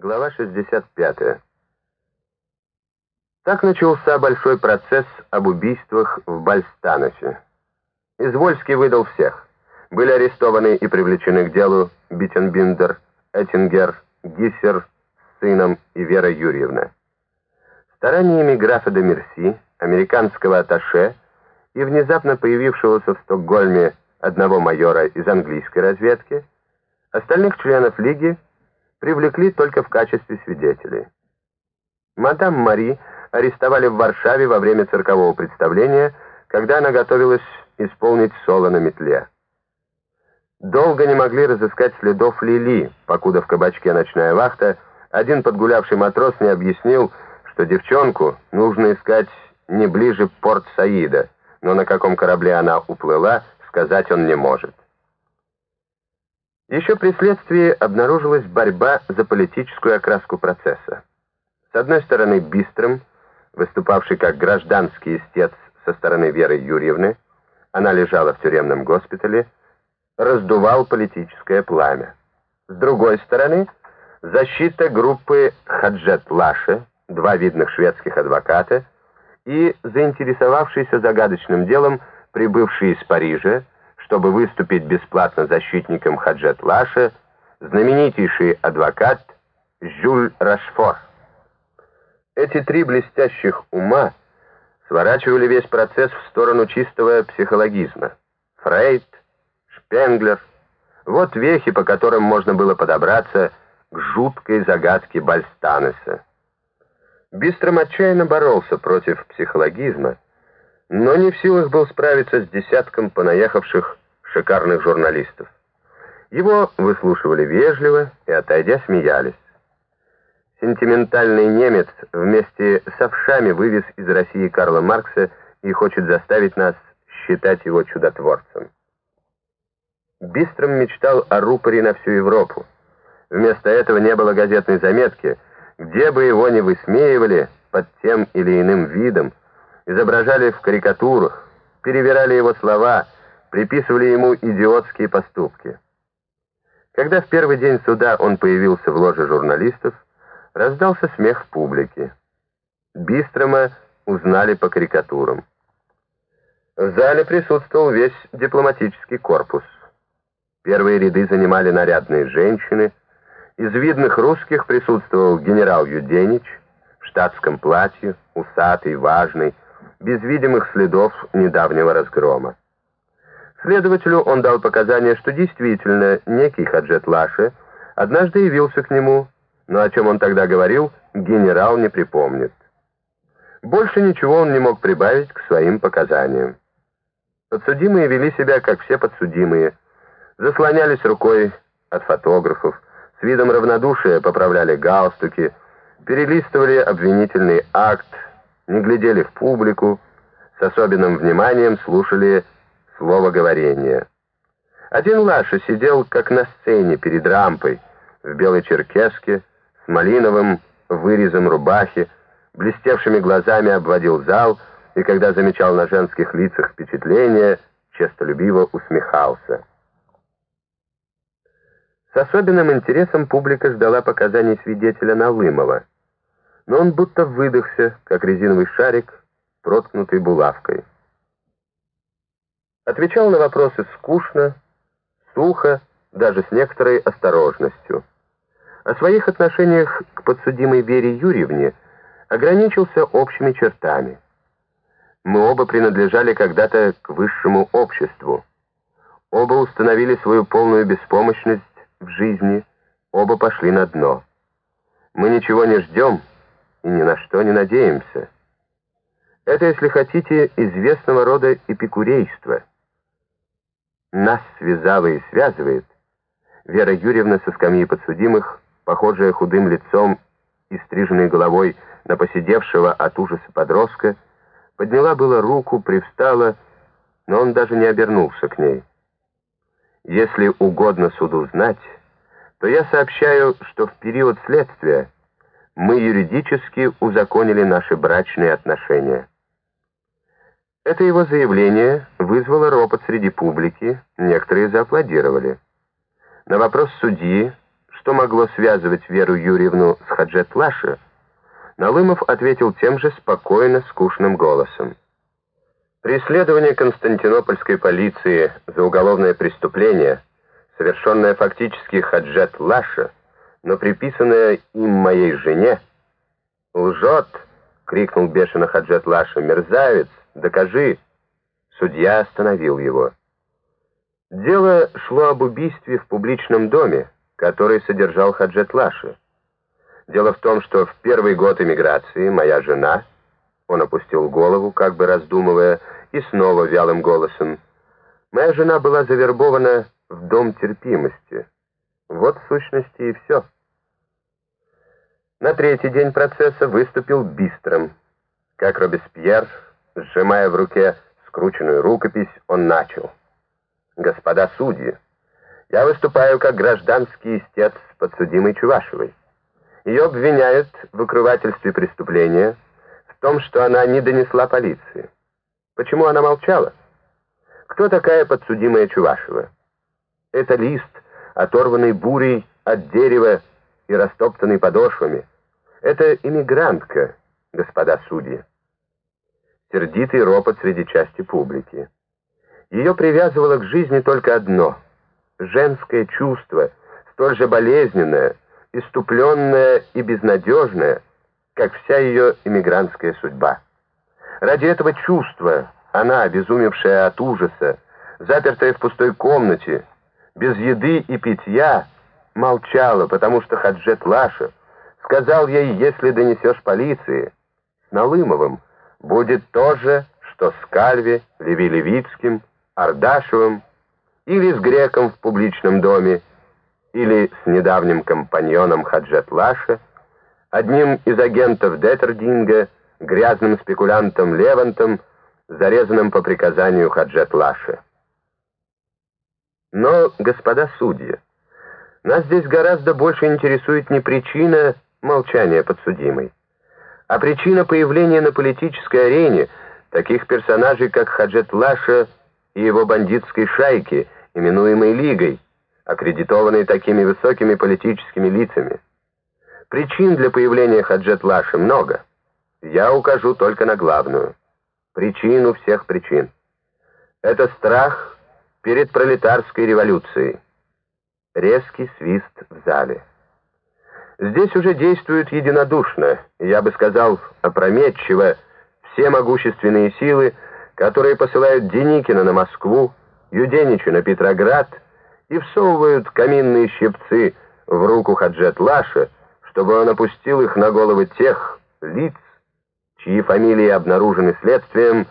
Глава 65. Так начался большой процесс об убийствах в Бальстаносе. Извольский выдал всех. Были арестованы и привлечены к делу Биттенбиндер, Эттингер, Гиссер с сыном и Вера Юрьевна. Стараниями графа де Мерси, американского атташе и внезапно появившегося в Стокгольме одного майора из английской разведки, остальных членов Лиги привлекли только в качестве свидетелей. Мадам Мари арестовали в Варшаве во время циркового представления, когда она готовилась исполнить соло на метле. Долго не могли разыскать следов Лили, покуда в кабачке «Ночная вахта» один подгулявший матрос не объяснил, что девчонку нужно искать не ближе Порт-Саида, но на каком корабле она уплыла, сказать он не может. Еще при следствии обнаружилась борьба за политическую окраску процесса. С одной стороны, Бистром, выступавший как гражданский истец со стороны Веры Юрьевны, она лежала в тюремном госпитале, раздувал политическое пламя. С другой стороны, защита группы Хаджет Лаше, два видных шведских адвоката, и заинтересовавшийся загадочным делом, прибывший из Парижа, чтобы выступить бесплатно защитником Хаджет Лаша, знаменитейший адвокат Жюль Рашфор. Эти три блестящих ума сворачивали весь процесс в сторону чистого психологизма. Фрейд, Шпенглер — вот вехи, по которым можно было подобраться к жуткой загадке Бальстанеса. Бистром отчаянно боролся против психологизма, но не в силах был справиться с десятком понаехавших шикарных журналистов. Его выслушивали вежливо и, отойдя, смеялись. Сентиментальный немец вместе с овшами вывез из России Карла Маркса и хочет заставить нас считать его чудотворцем. Бистром мечтал о рупоре на всю Европу. Вместо этого не было газетной заметки, где бы его ни высмеивали под тем или иным видом, изображали в карикатурах, перевирали его слова, приписывали ему идиотские поступки. Когда в первый день суда он появился в ложе журналистов, раздался смех в публике. Бистрома узнали по карикатурам. В зале присутствовал весь дипломатический корпус. Первые ряды занимали нарядные женщины. Из видных русских присутствовал генерал Юденич в штатском платье, усатый, важный, без видимых следов недавнего разгрома. Следователю он дал показания, что действительно некий Хаджет Лаше однажды явился к нему, но о чем он тогда говорил, генерал не припомнит. Больше ничего он не мог прибавить к своим показаниям. Подсудимые вели себя, как все подсудимые, заслонялись рукой от фотографов, с видом равнодушия поправляли галстуки, перелистывали обвинительный акт, не глядели в публику, с особенным вниманием слушали слово говорение. Один Лаша сидел, как на сцене, перед рампой, в белой черкеске, с малиновым вырезом рубахи, блестевшими глазами обводил зал, и когда замечал на женских лицах впечатление, честолюбиво усмехался. С особенным интересом публика ждала показаний свидетеля Налымова, но он будто выдохся, как резиновый шарик, проткнутый булавкой. Отвечал на вопросы скучно, сухо, даже с некоторой осторожностью. О своих отношениях к подсудимой Вере Юрьевне ограничился общими чертами. Мы оба принадлежали когда-то к высшему обществу. Оба установили свою полную беспомощность в жизни, оба пошли на дно. Мы ничего не ждем и ни на что не надеемся. Это, если хотите, известного рода эпикурейство — нас связало и связывает. Вера Юрьевна со скамьи подсудимых, похожая худым лицом и стриженной головой на посидевшего от ужаса подростка, подняла было руку, привстала, но он даже не обернулся к ней. Если угодно суду знать, то я сообщаю, что в период следствия мы юридически узаконили наши брачные отношения. Это его заявление вызвало ропот среди публики, некоторые зааплодировали. На вопрос судьи, что могло связывать Веру Юрьевну с Хаджет Лаша, Налымов ответил тем же спокойно, скучным голосом. Преследование константинопольской полиции за уголовное преступление, совершенное фактически Хаджет Лаша, но приписанное им моей жене, лжет, крикнул бешено Хаджет Лаша, мерзавец, докажи. Судья остановил его. Дело шло об убийстве в публичном доме, который содержал Хаджет Лаши. Дело в том, что в первый год эмиграции моя жена, он опустил голову, как бы раздумывая, и снова вялым голосом, моя жена была завербована в дом терпимости. Вот в сущности и все. На третий день процесса выступил Бистром. Как Робеспьер, сжимая в руке скрученную рукопись, он начал. «Господа судьи, я выступаю как гражданский истец подсудимой Чувашевой. Ее обвиняют в укрывательстве преступления, в том, что она не донесла полиции. Почему она молчала? Кто такая подсудимая Чувашева? Это лист, оторванный бурей от дерева и растоптанный подошвами. Это иммигрантка, господа судьи. Сердитый ропот среди части публики. Ее привязывало к жизни только одно — женское чувство, столь же болезненное, иступленное и безнадежное, как вся ее эмигрантская судьба. Ради этого чувства она, обезумевшая от ужаса, запертая в пустой комнате, без еды и питья, молчала, потому что Хаджет Лаша сказал ей, если донесешь полиции, с Налымовым будет то же, что с Кальви, Леви Левицким, Ардашевым, или с греком в публичном доме, или с недавним компаньоном Хаджет Лаша, одним из агентов Деттердинга, грязным спекулянтом Левантом, зарезанным по приказанию Хаджет Лаша. Но, господа судьи, нас здесь гораздо больше интересует не причина молчания подсудимой, а причина появления на политической арене таких персонажей, как Хаджет Лаша и его бандитской шайки, именуемой Лигой, аккредитованной такими высокими политическими лицами. Причин для появления Хаджет Лаши много. Я укажу только на главную. Причину всех причин. Это страх перед пролетарской революцией. Резкий свист в зале. Здесь уже действуют единодушно, я бы сказал, опрометчиво, все могущественные силы, которые посылают Деникина на Москву, Юденича на Петроград и всовывают каминные щипцы в руку Хаджет Лаша, чтобы он опустил их на головы тех лиц, чьи фамилии обнаружены следствием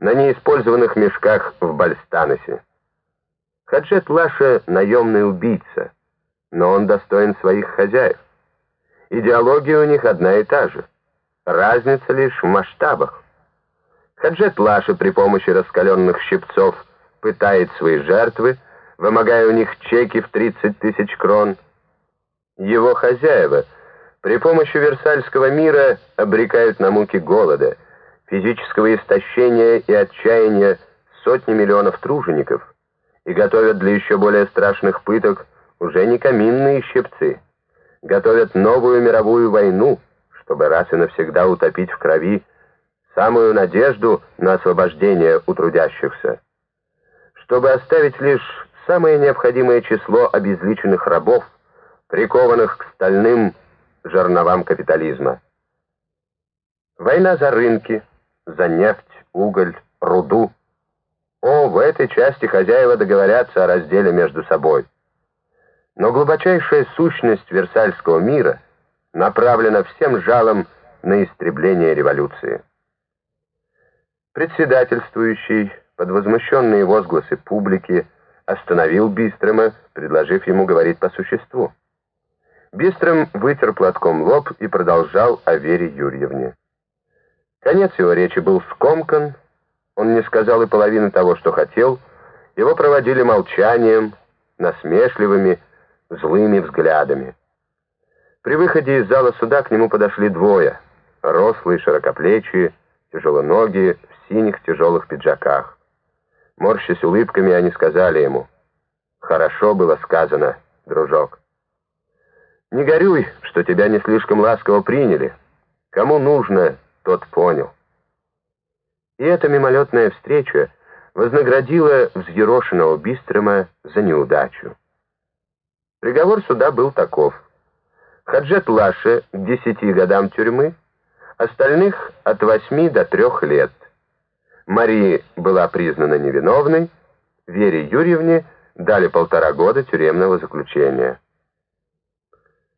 на неиспользованных мешках в Бальстаносе. Хаджет Лаша — наемный убийца, но он достоин своих хозяев. Идеология у них одна и та же. Разница лишь в масштабах. Хаджет Лаша при помощи раскаленных щипцов пытает свои жертвы, вымогая у них чеки в 30 тысяч крон. Его хозяева при помощи Версальского мира обрекают на муки голода, физического истощения и отчаяния сотни миллионов тружеников и готовят для еще более страшных пыток уже не каминные щипцы, готовят новую мировую войну, чтобы раз и навсегда утопить в крови самую надежду на освобождение у трудящихся, чтобы оставить лишь самое необходимое число обезличенных рабов, прикованных к стальным жерновам капитализма. Война за рынки, за нефть, уголь, руду. О, в этой части хозяева договорятся о разделе между собой. Но глубочайшая сущность Версальского мира направлена всем жалом на истребление революции. Председательствующий, под возмущенные возгласы публики, остановил Бистрема, предложив ему говорить по существу. Бистрем вытер платком лоб и продолжал о Вере Юрьевне. Конец его речи был скомкан, он не сказал и половины того, что хотел, его проводили молчанием, насмешливыми, злыми взглядами. При выходе из зала суда к нему подошли двое, рослые, широкоплечие, тяжелоногие, синих тяжелых пиджаках. Морщась улыбками, они сказали ему, «Хорошо было сказано, дружок». Не горюй, что тебя не слишком ласково приняли. Кому нужно, тот понял. И эта мимолетная встреча вознаградила взъерошенного Бистрома за неудачу. Приговор суда был таков. Хаджет Лаше к десяти годам тюрьмы, остальных от восьми до трех лет. Мария была признана невиновной, Вере Юрьевне дали полтора года тюремного заключения.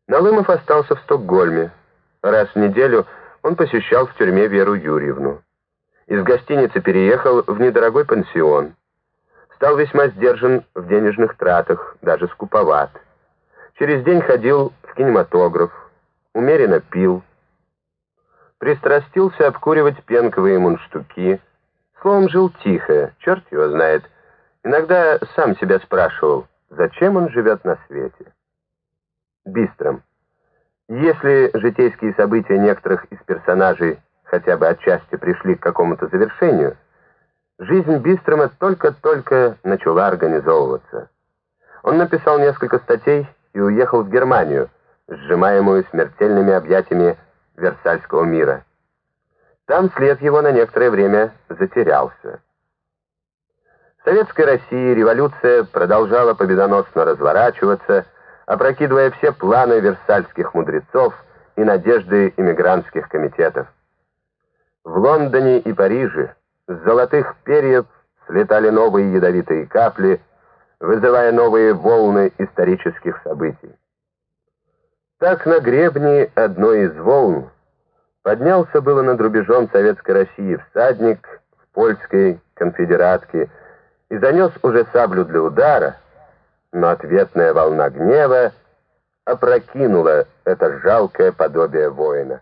Налымов остался в Стокгольме. Раз в неделю он посещал в тюрьме Веру Юрьевну. Из гостиницы переехал в недорогой пансион. Стал весьма сдержан в денежных тратах, даже скуповат. Через день ходил в кинематограф, умеренно пил. Пристрастился обкуривать пенковые мундштуки. Словом, жил тихо, черт его знает. Иногда сам себя спрашивал, зачем он живет на свете. Бистром. Если житейские события некоторых из персонажей хотя бы отчасти пришли к какому-то завершению, жизнь Бистрома только-только начала организовываться. Он написал несколько статей и уехал в Германию, сжимаемую смертельными объятиями Версальского мира. Там след его на некоторое время затерялся. В Советской России революция продолжала победоносно разворачиваться, опрокидывая все планы версальских мудрецов и надежды иммигрантских комитетов. В Лондоне и Париже с золотых перьев слетали новые ядовитые капли, вызывая новые волны исторических событий. Так на гребне одной из волн поднялся было над рубежом Советской России всадник в польской конфедератке и занес уже саблю для удара, но ответная волна гнева опрокинула это жалкое подобие войны.